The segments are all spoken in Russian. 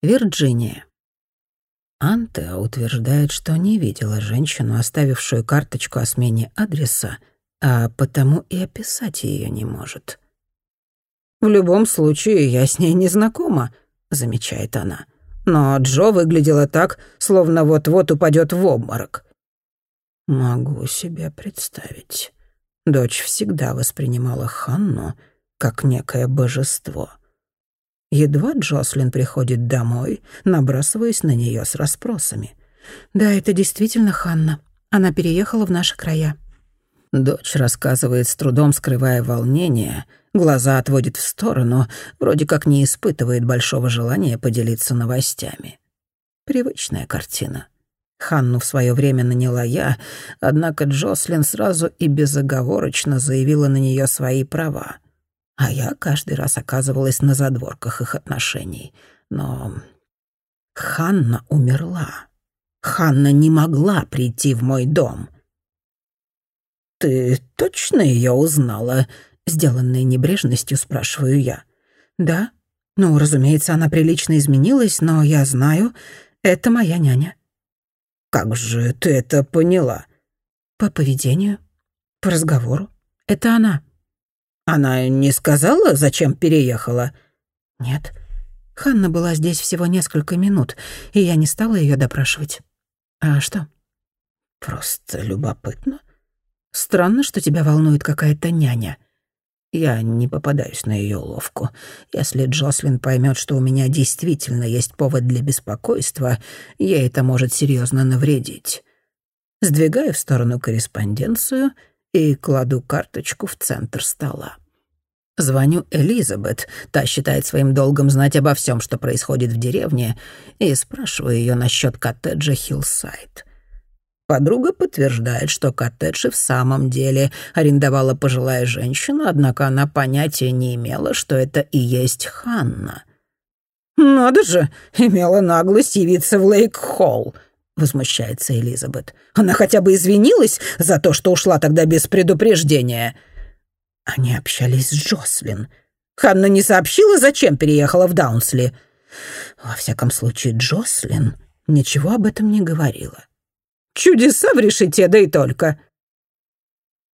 Вирджиния. Анте утверждает, что не видела женщину, оставившую карточку о смене адреса, а потому и описать ее не может. «В любом случае, я с ней не знакома», — замечает она. «Но Джо выглядела так, словно вот-вот упадет в обморок». Могу себе представить. Дочь всегда воспринимала Ханну как некое божество. Едва Джослин приходит домой, набрасываясь на нее с расспросами. «Да, это действительно Ханна. Она переехала в наши края». Дочь рассказывает с трудом, скрывая волнение, глаза отводит в сторону, вроде как не испытывает большого желания поделиться новостями. Привычная картина. Ханну в свое время наняла я, однако Джослин сразу и безоговорочно заявила на нее свои права. А я каждый раз оказывалась на задворках их отношений. Но Ханна умерла. Ханна не могла прийти в мой дом. «Ты точно ее узнала?» — сделанной небрежностью спрашиваю я. «Да. Ну, разумеется, она прилично изменилась, но я знаю, это моя няня». «Как же ты это поняла?» «По поведению, по разговору. Это она». «Она не сказала, зачем переехала?» «Нет. Ханна была здесь всего несколько минут, и я не стала ее допрашивать». «А что?» «Просто любопытно. Странно, что тебя волнует какая-то няня». Я не попадаюсь на ее ловку. Если Джослин поймет, что у меня действительно есть повод для беспокойства, ей это может серьезно навредить. Сдвигаю в сторону корреспонденцию и кладу карточку в центр стола. Звоню Элизабет, та считает своим долгом знать обо всем, что происходит в деревне, и спрашиваю ее насчет коттеджа Хиллсайд. Подруга подтверждает, что коттедж и в самом деле арендовала пожилая женщина, однако она понятия не имела, что это и есть Ханна. «Надо же, имела наглость явиться в Лейк-Холл», — возмущается Элизабет. «Она хотя бы извинилась за то, что ушла тогда без предупреждения». Они общались с Джослин. Ханна не сообщила, зачем переехала в Даунсли. Во всяком случае, Джослин ничего об этом не говорила. Чудеса в решете, да и только».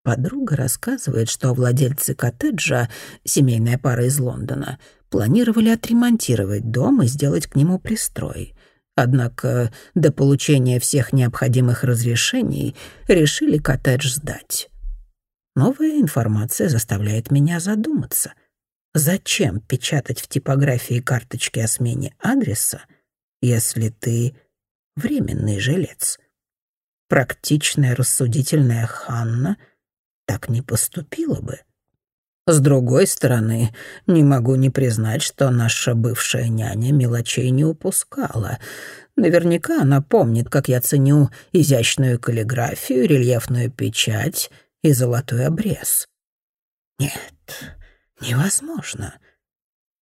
Подруга рассказывает, что владельцы коттеджа, семейная пара из Лондона, планировали отремонтировать дом и сделать к нему пристрой. Однако до получения всех необходимых разрешений решили коттедж сдать. Новая информация заставляет меня задуматься. Зачем печатать в типографии карточки о смене адреса, если ты временный жилец? практичная, рассудительная Ханна так не поступила бы. С другой стороны, не могу не признать, что наша бывшая няня мелочей не упускала. Наверняка она помнит, как я ценю изящную каллиграфию, рельефную печать и золотой обрез. Нет, невозможно.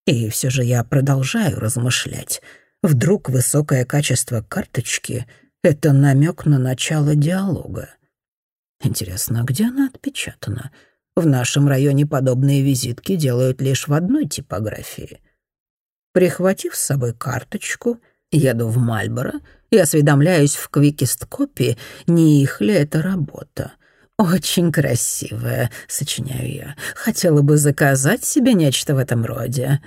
И все же я продолжаю размышлять. Вдруг высокое качество карточки — это намек на начало диалога. Интересно, где она отпечатана? В нашем районе подобные визитки делают лишь в одной типографии. Прихватив с собой карточку, еду в Мальборо и осведомляюсь в Квикист-копи, не их ли это работа. «Очень красивая», — сочиняю я. «Хотела бы заказать себе нечто в этом роде».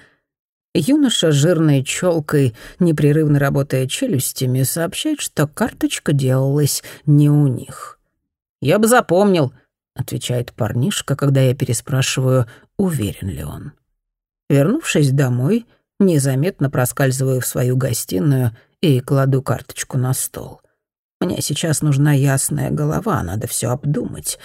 Юноша жирной челкой, непрерывно работая челюстями, сообщает, что карточка делалась не у них. «Я бы запомнил», — отвечает парнишка, когда я переспрашиваю, уверен ли он. Вернувшись домой, незаметно проскальзываю в свою гостиную и кладу карточку на стол. Мне сейчас нужна ясная голова, надо все обдумать.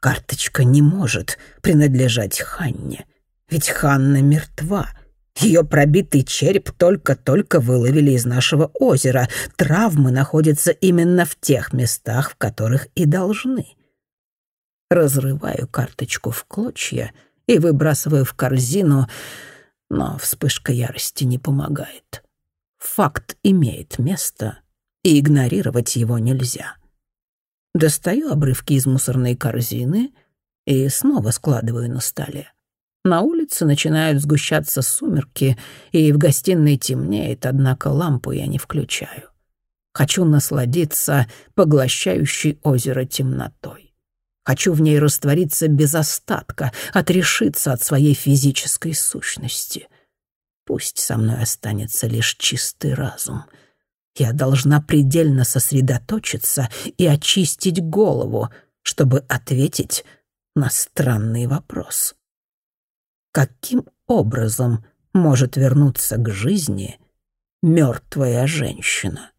Карточка не может принадлежать Ханне, ведь Ханна мертва — ее пробитый череп только-только выловили из нашего озера. Травмы находятся именно в тех местах, в которых и должны. Разрываю карточку в клочья и выбрасываю в корзину, но вспышка ярости не помогает. Факт имеет место, и игнорировать его нельзя. Достаю обрывки из мусорной корзины и снова складываю на столе. На улице начинают сгущаться сумерки, и в гостиной темнеет, однако лампу я не включаю. Хочу насладиться поглощающей озеро темнотой. Хочу в ней раствориться без остатка, отрешиться от своей физической сущности. Пусть со мной останется лишь чистый разум. Я должна предельно сосредоточиться и очистить голову, чтобы ответить на странный вопрос. Каким образом может вернуться к жизни мертвая женщина?